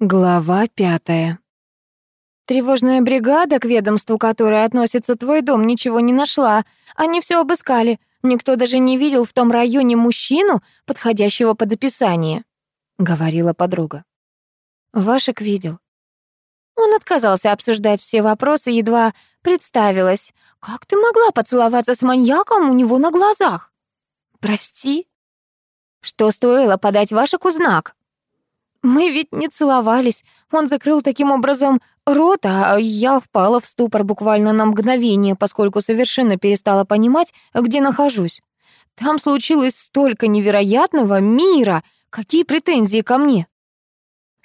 Глава пятая. Тревожная бригада, к ведомству которой относится твой дом, ничего не нашла. Они все обыскали. Никто даже не видел в том районе мужчину, подходящего под описание, — говорила подруга. Вашек видел. Он отказался обсуждать все вопросы, едва представилась. Как ты могла поцеловаться с маньяком у него на глазах? Прости. Что стоило подать Вашику знак? Мы ведь не целовались. Он закрыл таким образом рот, а я впала в ступор буквально на мгновение, поскольку совершенно перестала понимать, где нахожусь. Там случилось столько невероятного мира. Какие претензии ко мне?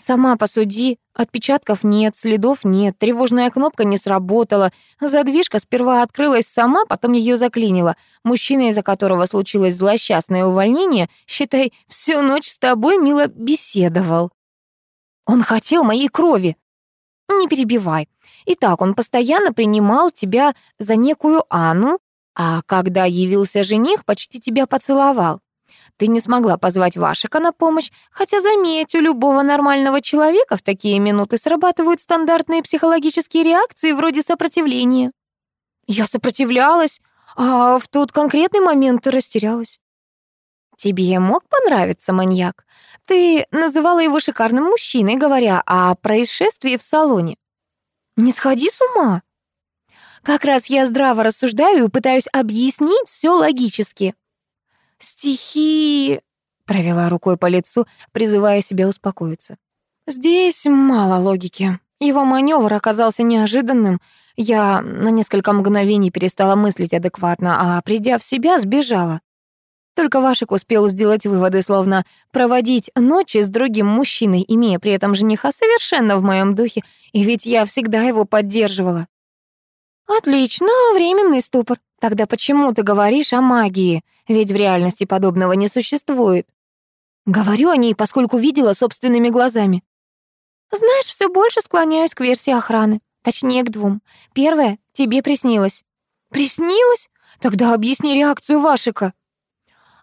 Сама посуди, отпечатков нет, следов нет, тревожная кнопка не сработала. Задвижка сперва открылась сама, потом ее заклинила. Мужчина, из-за которого случилось злосчастное увольнение, считай, всю ночь с тобой мило беседовал. Он хотел моей крови. Не перебивай. Итак, он постоянно принимал тебя за некую Анну, а когда явился жених, почти тебя поцеловал. Ты не смогла позвать Вашика на помощь, хотя, заметь, у любого нормального человека в такие минуты срабатывают стандартные психологические реакции вроде сопротивления. Я сопротивлялась, а в тот конкретный момент растерялась. Тебе мог понравиться маньяк? Ты называла его шикарным мужчиной, говоря о происшествии в салоне. Не сходи с ума. Как раз я здраво рассуждаю и пытаюсь объяснить все логически. «Стихи...» — провела рукой по лицу, призывая себя успокоиться. «Здесь мало логики. Его маневр оказался неожиданным. Я на несколько мгновений перестала мыслить адекватно, а, придя в себя, сбежала. Только Вашик успел сделать выводы, словно проводить ночи с другим мужчиной, имея при этом жениха совершенно в моем духе, и ведь я всегда его поддерживала. «Отлично, временный ступор. Тогда почему ты говоришь о магии? Ведь в реальности подобного не существует». «Говорю о ней, поскольку видела собственными глазами». «Знаешь, все больше склоняюсь к версии охраны. Точнее, к двум. Первое — тебе приснилось». «Приснилось? Тогда объясни реакцию Вашика».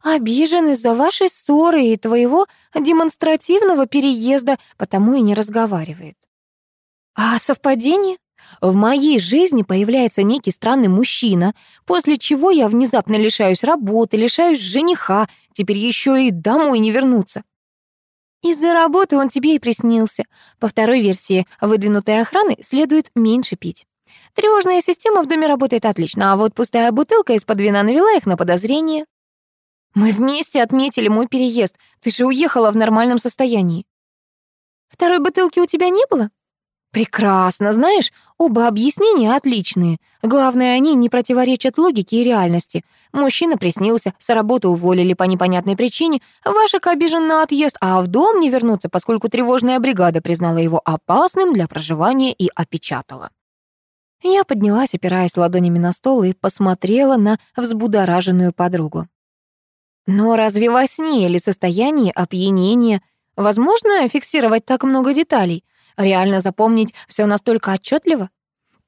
«Обижен из-за вашей ссоры и твоего демонстративного переезда, потому и не разговаривает». «А совпадение?» В моей жизни появляется некий странный мужчина, после чего я внезапно лишаюсь работы, лишаюсь жениха, теперь еще и домой не вернуться. Из-за работы он тебе и приснился. По второй версии выдвинутой охраны следует меньше пить. Тревожная система в доме работает отлично, а вот пустая бутылка из-под вина навела их на подозрение. Мы вместе отметили мой переезд. Ты же уехала в нормальном состоянии. Второй бутылки у тебя не было? Прекрасно, знаешь, оба объяснения отличные. Главное, они не противоречат логике и реальности. Мужчина приснился, с работы уволили по непонятной причине, Вашек обижен на отъезд, а в дом не вернуться, поскольку тревожная бригада признала его опасным для проживания и опечатала. Я поднялась, опираясь ладонями на стол, и посмотрела на взбудораженную подругу. Но разве во сне или состоянии опьянения возможно фиксировать так много деталей? Реально запомнить все настолько отчетливо?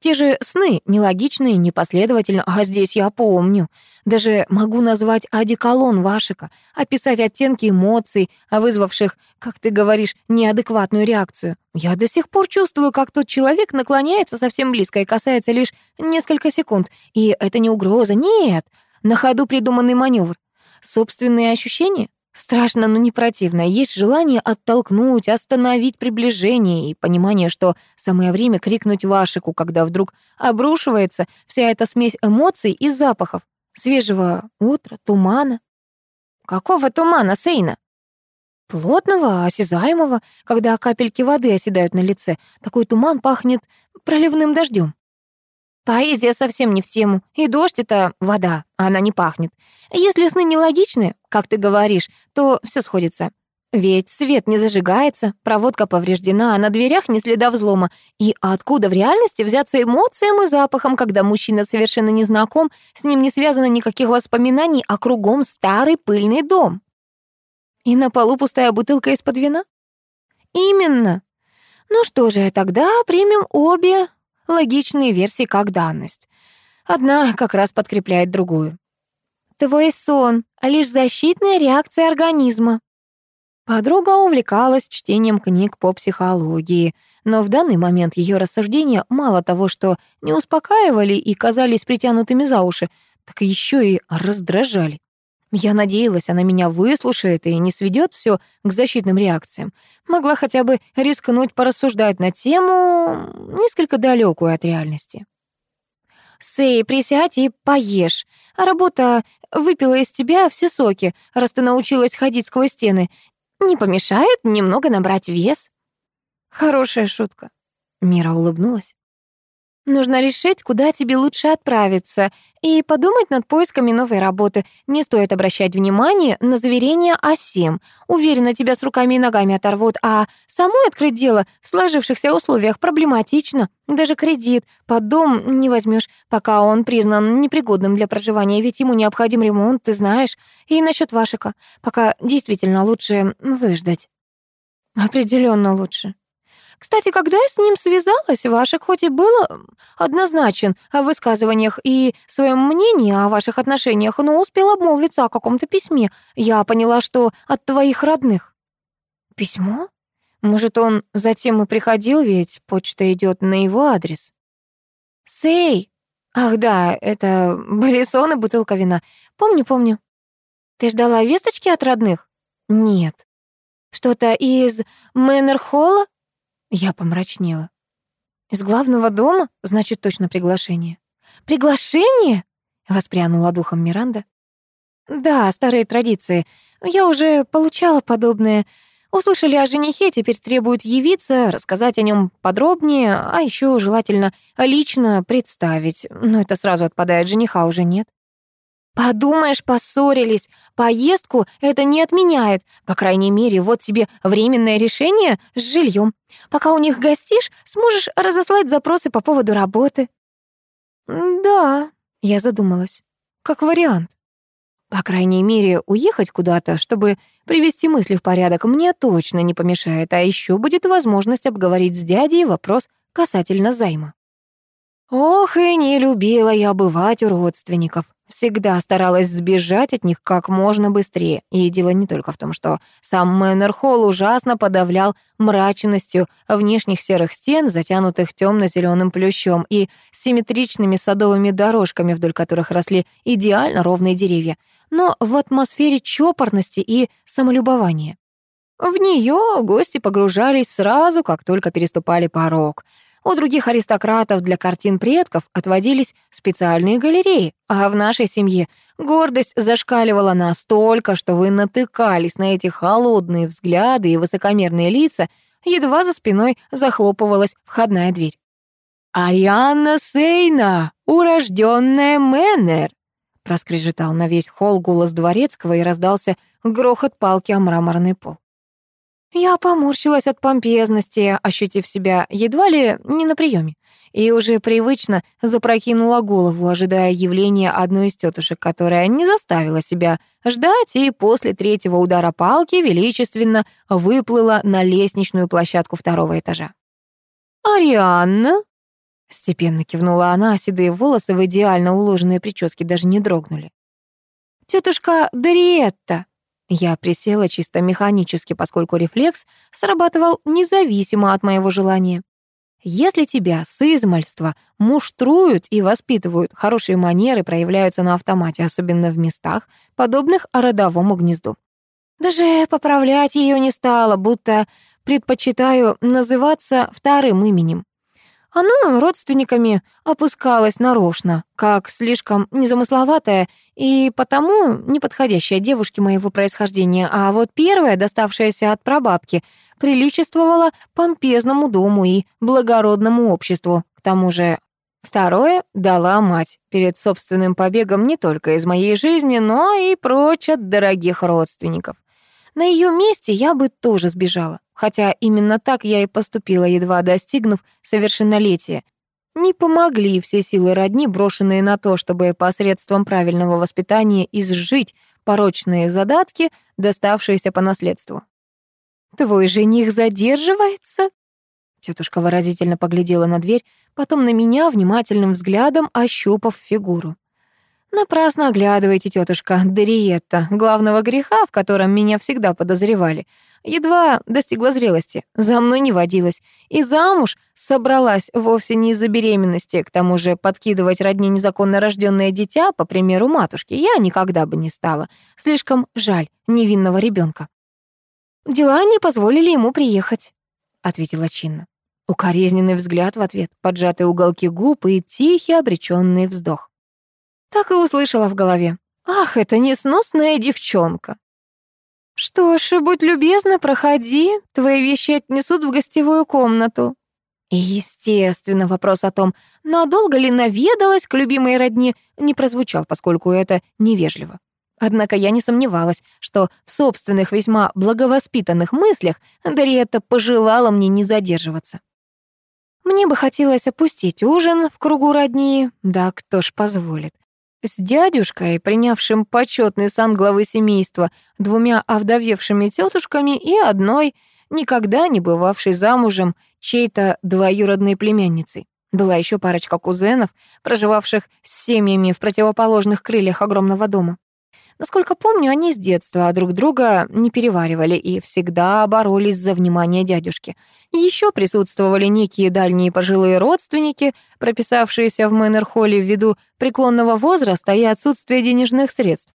Те же сны нелогичные, непоследовательно, а здесь я помню. Даже могу назвать одеколон Вашика, описать оттенки эмоций, вызвавших, как ты говоришь, неадекватную реакцию. Я до сих пор чувствую, как тот человек наклоняется совсем близко и касается лишь несколько секунд. И это не угроза, нет. На ходу придуманный маневр. Собственные ощущения? Страшно, но не противно. Есть желание оттолкнуть, остановить приближение и понимание, что самое время крикнуть Вашику, когда вдруг обрушивается вся эта смесь эмоций и запахов. Свежего утра, тумана. Какого тумана, Сейна? Плотного, осязаемого, когда капельки воды оседают на лице. Такой туман пахнет проливным дождем. Поэзия совсем не в тему. И дождь — это вода, а она не пахнет. Если сны нелогичны, как ты говоришь, то все сходится. Ведь свет не зажигается, проводка повреждена, а на дверях не следа взлома. И откуда в реальности взяться эмоциям и запахом, когда мужчина совершенно не знаком, с ним не связано никаких воспоминаний, а кругом старый пыльный дом? И на полу пустая бутылка из-под вина? Именно. Ну что же, тогда примем обе логичные версии как данность. Одна как раз подкрепляет другую. Твой сон — лишь защитная реакция организма. Подруга увлекалась чтением книг по психологии, но в данный момент ее рассуждения мало того, что не успокаивали и казались притянутыми за уши, так еще и раздражали. Я надеялась, она меня выслушает и не сведет все к защитным реакциям. Могла хотя бы рискнуть порассуждать на тему, несколько далекую от реальности. «Сэй, присядь и поешь. А работа выпила из тебя все соки, раз ты научилась ходить сквозь стены. Не помешает немного набрать вес?» «Хорошая шутка», — Мира улыбнулась. Нужно решить, куда тебе лучше отправиться, и подумать над поисками новой работы. Не стоит обращать внимание на заверения о СИМ. Уверена, тебя с руками и ногами оторвут, а самой открыть дело в сложившихся условиях проблематично. Даже кредит под дом не возьмешь, пока он признан непригодным для проживания, ведь ему необходим ремонт, ты знаешь. И насчет Вашика, пока действительно лучше выждать. Определенно лучше. Кстати, когда я с ним связалась, Вашек хоть и был однозначен о высказываниях и своем мнении о ваших отношениях, но успел обмолвиться о каком-то письме. Я поняла, что от твоих родных. Письмо? Может, он затем и приходил, ведь почта идет на его адрес. Сей! Ах да, это Борисон и бутылка вина. Помню, помню. Ты ждала весточки от родных? Нет. Что-то из Мэннер-Холла? Я помрачнела. Из главного дома? Значит, точно приглашение. Приглашение? Воспрянула духом Миранда. Да, старые традиции. Я уже получала подобное. Услышали о женихе, теперь требуют явиться, рассказать о нем подробнее, а еще желательно лично представить. Но это сразу отпадает, жениха уже нет. Подумаешь, поссорились. Поездку это не отменяет. По крайней мере, вот тебе временное решение с жильем. Пока у них гостишь, сможешь разослать запросы по поводу работы. Да, я задумалась. Как вариант. По крайней мере, уехать куда-то, чтобы привести мысли в порядок, мне точно не помешает, а еще будет возможность обговорить с дядей вопрос касательно займа. Ох, и не любила я бывать у родственников. Всегда старалась сбежать от них как можно быстрее. И дело не только в том, что сам Мэннер Холл ужасно подавлял мрачностью внешних серых стен, затянутых темно-зеленым плющом, и симметричными садовыми дорожками, вдоль которых росли идеально ровные деревья, но в атмосфере чопорности и самолюбования. В нее гости погружались сразу, как только переступали порог — у других аристократов для картин предков отводились специальные галереи, а в нашей семье гордость зашкаливала настолько, что вы натыкались на эти холодные взгляды и высокомерные лица, едва за спиной захлопывалась входная дверь. «Арианна Сейна, урожденная Мэннер!» проскрежетал на весь холл голос дворецкого и раздался грохот палки о мраморный пол. Я поморщилась от помпезности, ощутив себя едва ли не на приеме, и уже привычно запрокинула голову, ожидая явления одной из тетушек, которая не заставила себя ждать и после третьего удара палки величественно выплыла на лестничную площадку второго этажа. «Арианна?» — степенно кивнула она, а седые волосы в идеально уложенные прически даже не дрогнули. «Тетушка Дариетта!» Я присела чисто механически, поскольку рефлекс срабатывал независимо от моего желания. Если тебя с измальства муштруют и воспитывают, хорошие манеры проявляются на автомате, особенно в местах, подобных родовому гнезду. Даже поправлять ее не стало, будто предпочитаю называться вторым именем. Оно родственниками опускалось нарочно, как слишком незамысловатая и потому неподходящая девушке моего происхождения, а вот первая, доставшаяся от прабабки, приличествовала помпезному дому и благородному обществу. К тому же второе дала мать перед собственным побегом не только из моей жизни, но и прочь от дорогих родственников. На ее месте я бы тоже сбежала, хотя именно так я и поступила, едва достигнув совершеннолетия. Не помогли все силы родни, брошенные на то, чтобы посредством правильного воспитания изжить порочные задатки, доставшиеся по наследству. «Твой жених задерживается?» Тетушка выразительно поглядела на дверь, потом на меня, внимательным взглядом ощупав фигуру. Напрасно оглядываете, тетушка Дариетта, главного греха, в котором меня всегда подозревали. Едва достигла зрелости, за мной не водилась. И замуж собралась вовсе не из-за беременности, к тому же подкидывать родне незаконно рожденное дитя, по примеру матушки, я никогда бы не стала. Слишком жаль невинного ребенка. «Дела не позволили ему приехать», — ответила чинно. Укоризненный взгляд в ответ, поджатые уголки губ и тихий обреченный вздох. Так и услышала в голове. «Ах, это несносная девчонка!» «Что ж, будь любезна, проходи, твои вещи отнесут в гостевую комнату». И, естественно, вопрос о том, надолго ли наведалась к любимой родне, не прозвучал, поскольку это невежливо. Однако я не сомневалась, что в собственных весьма благовоспитанных мыслях Дарьетта пожелала мне не задерживаться. Мне бы хотелось опустить ужин в кругу родни, да кто ж позволит. С дядюшкой, принявшим почетный сан главы семейства, двумя овдовевшими тетушками и одной, никогда не бывавшей замужем, чьей-то двоюродной племянницей. Была еще парочка кузенов, проживавших с семьями в противоположных крыльях огромного дома. Насколько помню, они с детства друг друга не переваривали и всегда боролись за внимание дядюшки. Еще присутствовали некие дальние пожилые родственники, прописавшиеся в Мэннер-холле ввиду преклонного возраста и отсутствия денежных средств.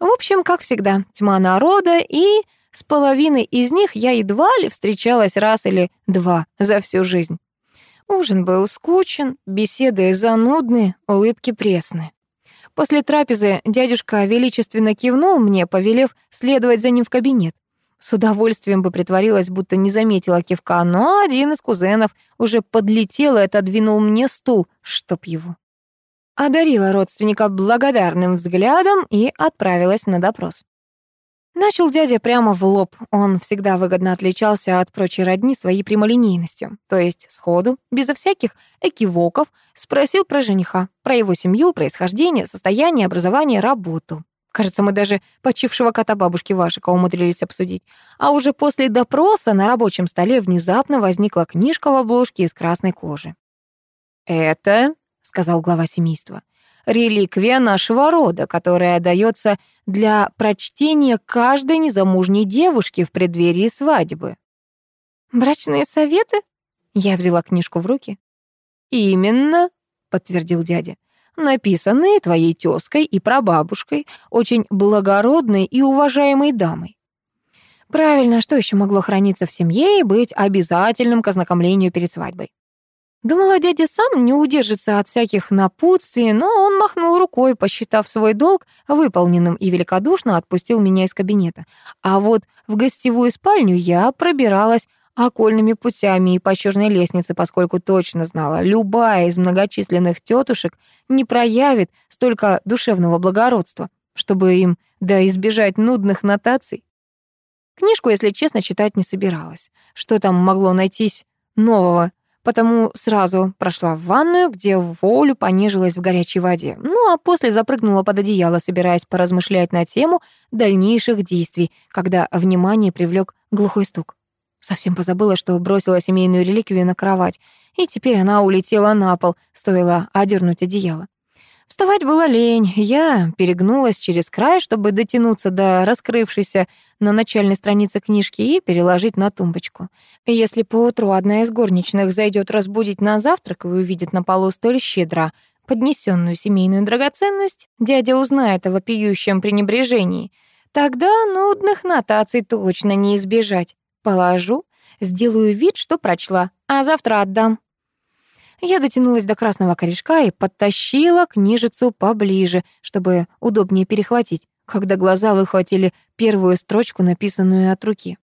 В общем, как всегда, тьма народа, и с половиной из них я едва ли встречалась раз или два за всю жизнь. Ужин был скучен, беседы занудные, улыбки пресные. После трапезы дядюшка величественно кивнул мне, повелев следовать за ним в кабинет. С удовольствием бы притворилась, будто не заметила кивка, но один из кузенов уже подлетел и отодвинул мне стул, чтоб его. Одарила родственника благодарным взглядом и отправилась на допрос. Начал дядя прямо в лоб. Он всегда выгодно отличался от прочей родни своей прямолинейностью. То есть сходу, безо всяких экивоков, спросил про жениха, про его семью, происхождение, состояние, образование, работу. Кажется, мы даже почившего кота бабушки Вашика умудрились обсудить. А уже после допроса на рабочем столе внезапно возникла книжка в обложке из красной кожи. «Это», — сказал глава семейства, реликвия нашего рода, которая дается для прочтения каждой незамужней девушки в преддверии свадьбы. «Брачные советы?» Я взяла книжку в руки. «Именно», — подтвердил дядя, «написанные твоей тёзкой и прабабушкой, очень благородной и уважаемой дамой. Правильно, что еще могло храниться в семье и быть обязательным к ознакомлению перед свадьбой? Думала, дядя сам не удержится от всяких напутствий, но он махнул рукой, посчитав свой долг выполненным и великодушно отпустил меня из кабинета. А вот в гостевую спальню я пробиралась окольными путями и по черной лестнице, поскольку точно знала, любая из многочисленных тетушек не проявит столько душевного благородства, чтобы им, да избежать нудных нотаций. Книжку, если честно, читать не собиралась. Что там могло найтись нового потому сразу прошла в ванную, где волю понежилась в горячей воде. Ну а после запрыгнула под одеяло, собираясь поразмышлять на тему дальнейших действий, когда внимание привлек глухой стук. Совсем позабыла, что бросила семейную реликвию на кровать, и теперь она улетела на пол, стоило одернуть одеяло. Вставать было лень. Я перегнулась через край, чтобы дотянуться до раскрывшейся на начальной странице книжки и переложить на тумбочку. Если поутру одна из горничных зайдет разбудить на завтрак и увидит на полу столь щедро поднесенную семейную драгоценность, дядя узнает о вопиющем пренебрежении. Тогда нудных нотаций точно не избежать. Положу, сделаю вид, что прочла, а завтра отдам. Я дотянулась до красного корешка и подтащила книжицу поближе, чтобы удобнее перехватить, когда глаза выхватили первую строчку, написанную от руки.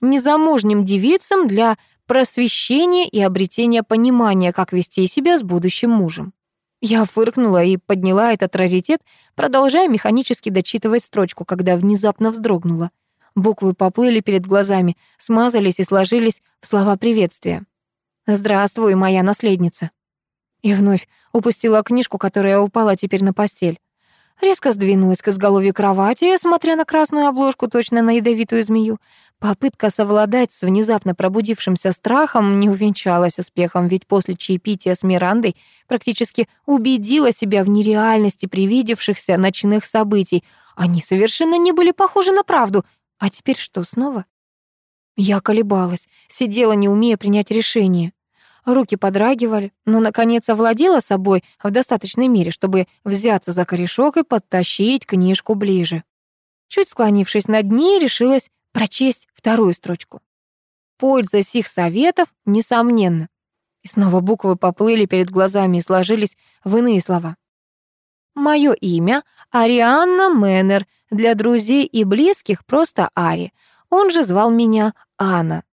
Незамужним девицам для просвещения и обретения понимания, как вести себя с будущим мужем. Я фыркнула и подняла этот раритет, продолжая механически дочитывать строчку, когда внезапно вздрогнула. Буквы поплыли перед глазами, смазались и сложились в слова приветствия. «Здравствуй, моя наследница». И вновь упустила книжку, которая упала теперь на постель. Резко сдвинулась к изголовью кровати, смотря на красную обложку, точно на ядовитую змею. Попытка совладать с внезапно пробудившимся страхом не увенчалась успехом, ведь после чаепития с Мирандой практически убедила себя в нереальности привидевшихся ночных событий. Они совершенно не были похожи на правду. А теперь что, снова? Я колебалась, сидела, не умея принять решение. Руки подрагивали, но, наконец, овладела собой в достаточной мере, чтобы взяться за корешок и подтащить книжку ближе. Чуть склонившись над ней, решилась прочесть вторую строчку. Польза сих советов несомненно. И снова буквы поплыли перед глазами и сложились в иные слова. Мое имя Арианна Мэннер, для друзей и близких просто Ари. Он же звал меня Анна.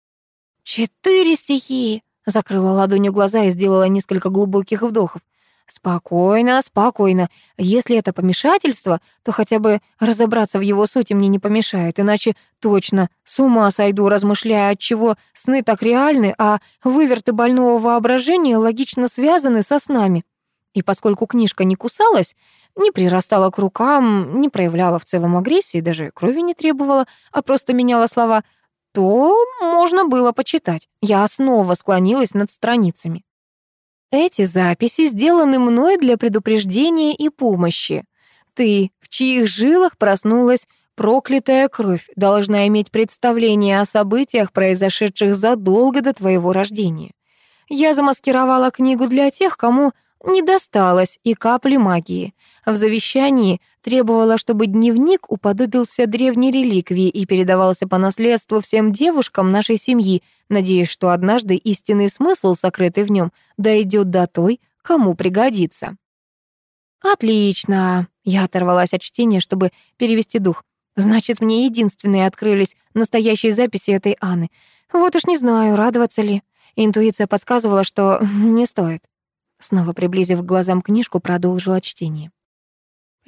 Четыре стихии. Закрыла ладонью глаза и сделала несколько глубоких вдохов. Спокойно, спокойно. Если это помешательство, то хотя бы разобраться в его сути мне не помешает, иначе точно с ума сойду, размышляя, от чего сны так реальны, а выверты больного воображения логично связаны со снами. И поскольку книжка не кусалась, не прирастала к рукам, не проявляла в целом агрессии, даже крови не требовала, а просто меняла слова, то можно было почитать. Я снова склонилась над страницами. Эти записи сделаны мной для предупреждения и помощи. Ты, в чьих жилах проснулась проклятая кровь, должна иметь представление о событиях, произошедших задолго до твоего рождения. Я замаскировала книгу для тех, кому не досталось и капли магии. В завещании требовала, чтобы дневник уподобился древней реликвии и передавался по наследству всем девушкам нашей семьи, надеясь, что однажды истинный смысл, сокрытый в нем, дойдет до той, кому пригодится. «Отлично!» — я оторвалась от чтения, чтобы перевести дух. «Значит, мне единственные открылись настоящие записи этой Анны. Вот уж не знаю, радоваться ли. Интуиция подсказывала, что не стоит». Снова приблизив к глазам книжку, продолжила чтение.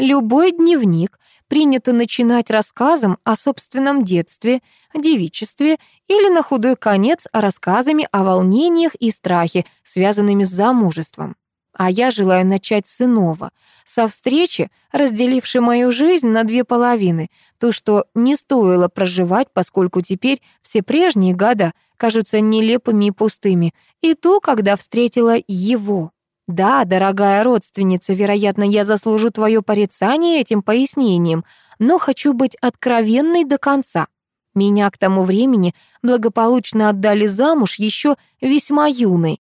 Любой дневник принято начинать рассказом о собственном детстве, девичестве или, на худой конец, рассказами о волнениях и страхе, связанными с замужеством. А я желаю начать с иного, со встречи, разделившей мою жизнь на две половины, то, что не стоило проживать, поскольку теперь все прежние года кажутся нелепыми и пустыми, и то, когда встретила его. Да, дорогая родственница, вероятно, я заслужу твое порицание этим пояснением, но хочу быть откровенной до конца. Меня к тому времени благополучно отдали замуж еще весьма юной.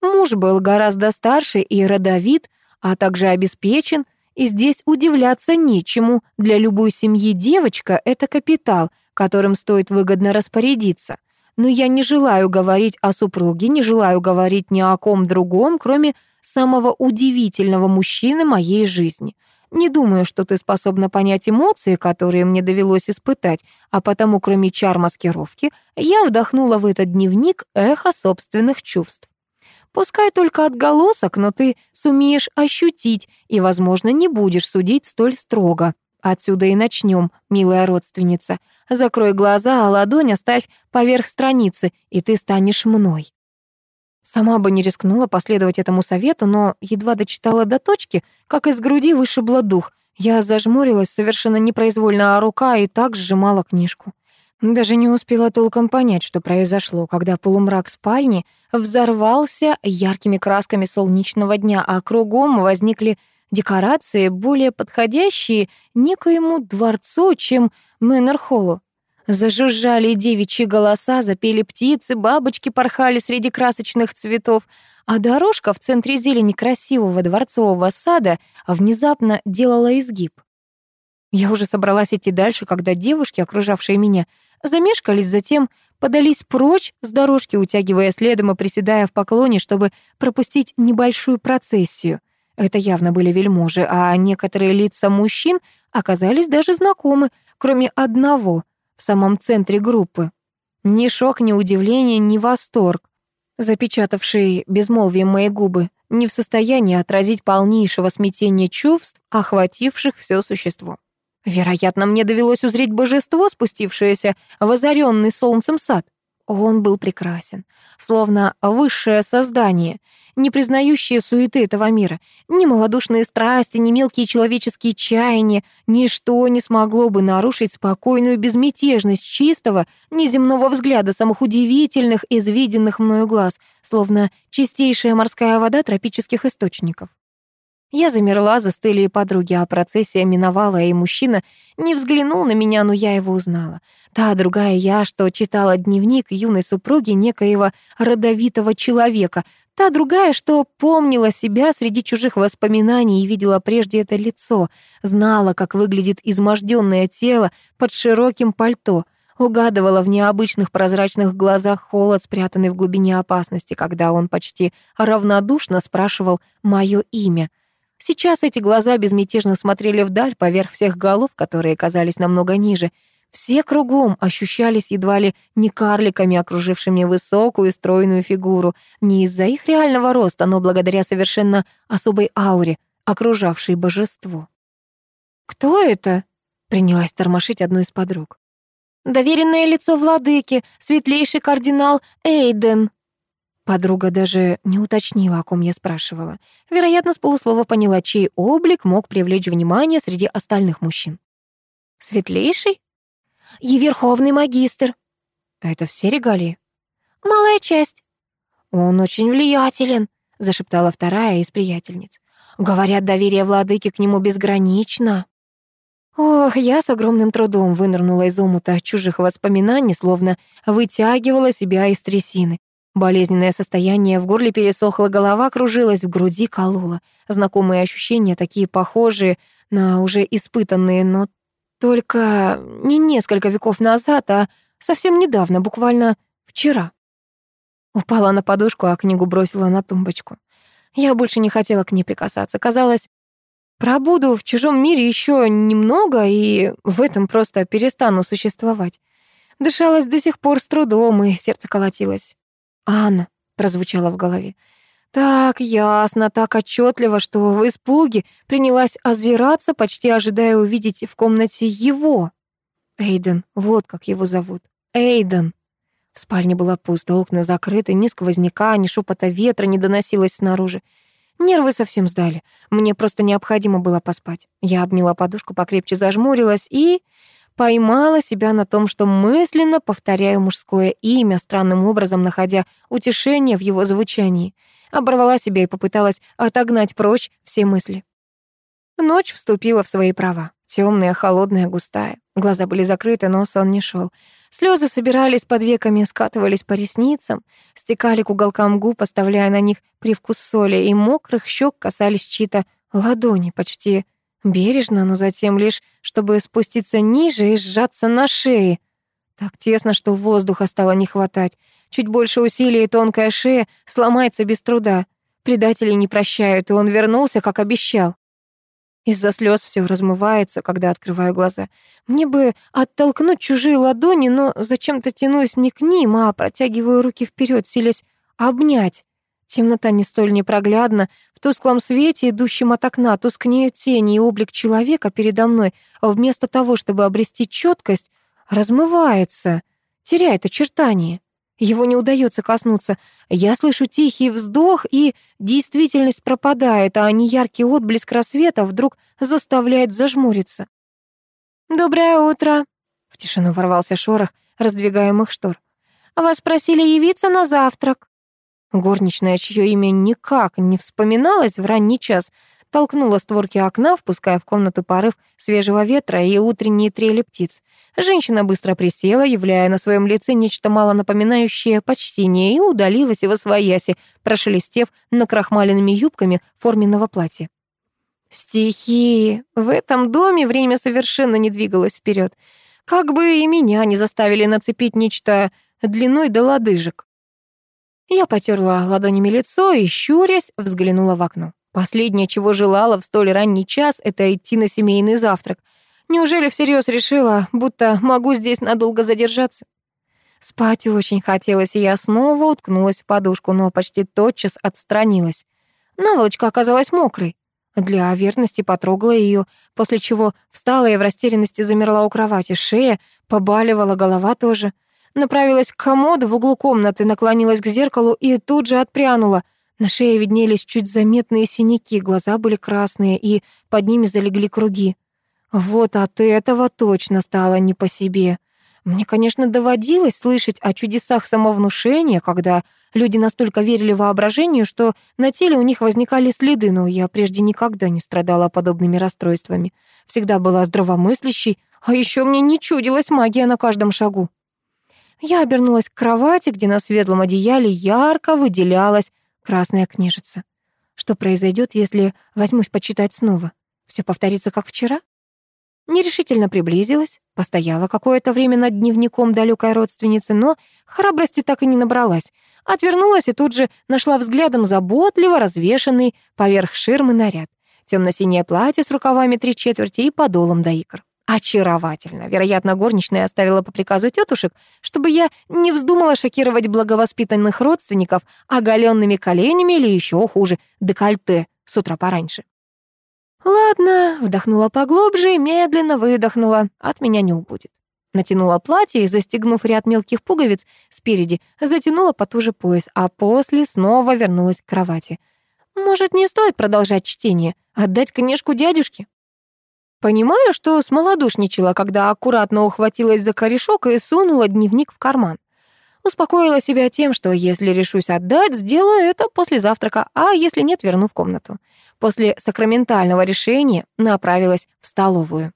Муж был гораздо старше и родовит, а также обеспечен, и здесь удивляться нечему. Для любой семьи девочка — это капитал, которым стоит выгодно распорядиться. Но я не желаю говорить о супруге, не желаю говорить ни о ком другом, кроме самого удивительного мужчины моей жизни. Не думаю, что ты способна понять эмоции, которые мне довелось испытать, а потому, кроме чар маскировки, я вдохнула в этот дневник эхо собственных чувств. Пускай только отголосок, но ты сумеешь ощутить и, возможно, не будешь судить столь строго. Отсюда и начнем, милая родственница. Закрой глаза, а ладонь оставь поверх страницы, и ты станешь мной. Сама бы не рискнула последовать этому совету, но едва дочитала до точки, как из груди вышибло дух. Я зажмурилась совершенно непроизвольно, а рука и так сжимала книжку. Даже не успела толком понять, что произошло, когда полумрак спальни взорвался яркими красками солнечного дня, а кругом возникли декорации, более подходящие некоему дворцу, чем Мэннер-Холлу. Зажужжали девичьи голоса, запели птицы, бабочки порхали среди красочных цветов, а дорожка в центре зелени красивого дворцового сада внезапно делала изгиб. Я уже собралась идти дальше, когда девушки, окружавшие меня, замешкались, затем подались прочь с дорожки, утягивая следом и приседая в поклоне, чтобы пропустить небольшую процессию. Это явно были вельможи, а некоторые лица мужчин оказались даже знакомы, кроме одного, в самом центре группы. Ни шок, ни удивление, ни восторг, запечатавшие безмолвием мои губы, не в состоянии отразить полнейшего смятения чувств, охвативших все существо. Вероятно, мне довелось узреть божество, спустившееся в озаренный солнцем сад. Он был прекрасен, словно высшее создание, не признающее суеты этого мира. Ни малодушные страсти, ни мелкие человеческие чаяния, ничто не смогло бы нарушить спокойную безмятежность чистого, неземного взгляда самых удивительных из виденных мною глаз, словно чистейшая морская вода тропических источников. Я замерла, застыли и подруги, а процессия миновала, и мужчина не взглянул на меня, но я его узнала. Та другая я, что читала дневник юной супруги некоего родовитого человека, та другая, что помнила себя среди чужих воспоминаний и видела прежде это лицо, знала, как выглядит измождённое тело под широким пальто, угадывала в необычных прозрачных глазах холод, спрятанный в глубине опасности, когда он почти равнодушно спрашивал моё имя — Сейчас эти глаза безмятежно смотрели вдаль, поверх всех голов, которые казались намного ниже. Все кругом ощущались едва ли не карликами, окружившими высокую стройную фигуру, не из-за их реального роста, но благодаря совершенно особой ауре, окружавшей божество. «Кто это?» — принялась тормошить одну из подруг. «Доверенное лицо владыки, светлейший кардинал Эйден», Подруга даже не уточнила, о ком я спрашивала. Вероятно, с полуслова поняла, чей облик мог привлечь внимание среди остальных мужчин. «Светлейший?» «И верховный магистр». «Это все регалии?» «Малая часть». «Он очень влиятелен», — зашептала вторая из приятельниц. «Говорят, доверие владыки к нему безгранично». Ох, я с огромным трудом вынырнула из омута чужих воспоминаний, словно вытягивала себя из трясины. Болезненное состояние, в горле пересохла, голова кружилась, в груди колола. Знакомые ощущения, такие похожие на уже испытанные, но только не несколько веков назад, а совсем недавно, буквально вчера. Упала на подушку, а книгу бросила на тумбочку. Я больше не хотела к ней прикасаться. Казалось, пробуду в чужом мире еще немного, и в этом просто перестану существовать. Дышалась до сих пор с трудом, и сердце колотилось. «Анна», — прозвучало в голове. Так ясно, так отчетливо, что в испуге принялась озираться, почти ожидая увидеть в комнате его. Эйден, вот как его зовут. Эйден. В спальне было пусто, окна закрыты, ни сквозняка, ни шепота ветра не доносилось снаружи. Нервы совсем сдали. Мне просто необходимо было поспать. Я обняла подушку, покрепче зажмурилась и поймала себя на том, что мысленно повторяю мужское имя, странным образом находя утешение в его звучании. Оборвала себя и попыталась отогнать прочь все мысли. Ночь вступила в свои права. Темная, холодная, густая. Глаза были закрыты, но сон не шел. Слезы собирались под веками, скатывались по ресницам, стекали к уголкам губ, оставляя на них привкус соли, и мокрых щек касались чьи-то ладони, почти Бережно, но затем лишь, чтобы спуститься ниже и сжаться на шее. Так тесно, что воздуха стало не хватать. Чуть больше усилий, и тонкая шея сломается без труда. Предателей не прощают, и он вернулся, как обещал. Из-за слез все размывается, когда открываю глаза. Мне бы оттолкнуть чужие ладони, но зачем-то тянусь не к ним, а протягиваю руки вперед, силясь обнять. Темнота не столь непроглядна. В тусклом свете, идущем от окна, тускнеют тени, и облик человека передо мной, вместо того, чтобы обрести четкость, размывается, теряет очертания. Его не удается коснуться. Я слышу тихий вздох, и действительность пропадает, а неяркий отблеск рассвета вдруг заставляет зажмуриться. «Доброе утро!» — в тишину ворвался шорох раздвигаемых штор. «Вас просили явиться на завтрак». Горничная, чье имя никак не вспоминалось в ранний час, толкнула створки окна, впуская в комнату порыв свежего ветра и утренние трели птиц. Женщина быстро присела, являя на своем лице нечто мало напоминающее почтение, и удалилась во свояси, прошелестев накрахмаленными юбками форменного платья. Стихи. В этом доме время совершенно не двигалось вперед. Как бы и меня не заставили нацепить нечто длиной до лодыжек. Я потерла ладонями лицо и, щурясь, взглянула в окно. Последнее, чего желала в столь ранний час, это идти на семейный завтрак. Неужели всерьез решила, будто могу здесь надолго задержаться? Спать очень хотелось, и я снова уткнулась в подушку, но почти тотчас отстранилась. Наволочка оказалась мокрой. Для верности потрогала ее, после чего встала и в растерянности замерла у кровати. Шея побаливала, голова тоже. Направилась к комоду в углу комнаты, наклонилась к зеркалу и тут же отпрянула. На шее виднелись чуть заметные синяки, глаза были красные, и под ними залегли круги. Вот от этого точно стало не по себе. Мне, конечно, доводилось слышать о чудесах самовнушения, когда люди настолько верили воображению, что на теле у них возникали следы, но я прежде никогда не страдала подобными расстройствами. Всегда была здравомыслящей, а еще мне не чудилась магия на каждом шагу. Я обернулась к кровати, где на светлом одеяле ярко выделялась красная книжица. Что произойдет, если возьмусь почитать снова? Все повторится, как вчера? Нерешительно приблизилась, постояла какое-то время над дневником далекой родственницы, но храбрости так и не набралась. Отвернулась и тут же нашла взглядом заботливо развешанный поверх ширмы наряд. Темно-синее платье с рукавами три четверти и подолом до икр. Очаровательно. Вероятно, горничная оставила по приказу тетушек, чтобы я не вздумала шокировать благовоспитанных родственников оголенными коленями или еще хуже, декольте с утра пораньше. Ладно, вдохнула поглубже и медленно выдохнула. От меня не убудет. Натянула платье и, застегнув ряд мелких пуговиц спереди, затянула потуже пояс, а после снова вернулась к кровати. Может, не стоит продолжать чтение, отдать книжку дядюшке? Понимаю, что смолодушничала, когда аккуратно ухватилась за корешок и сунула дневник в карман. Успокоила себя тем, что если решусь отдать, сделаю это после завтрака, а если нет, верну в комнату. После сакраментального решения направилась в столовую.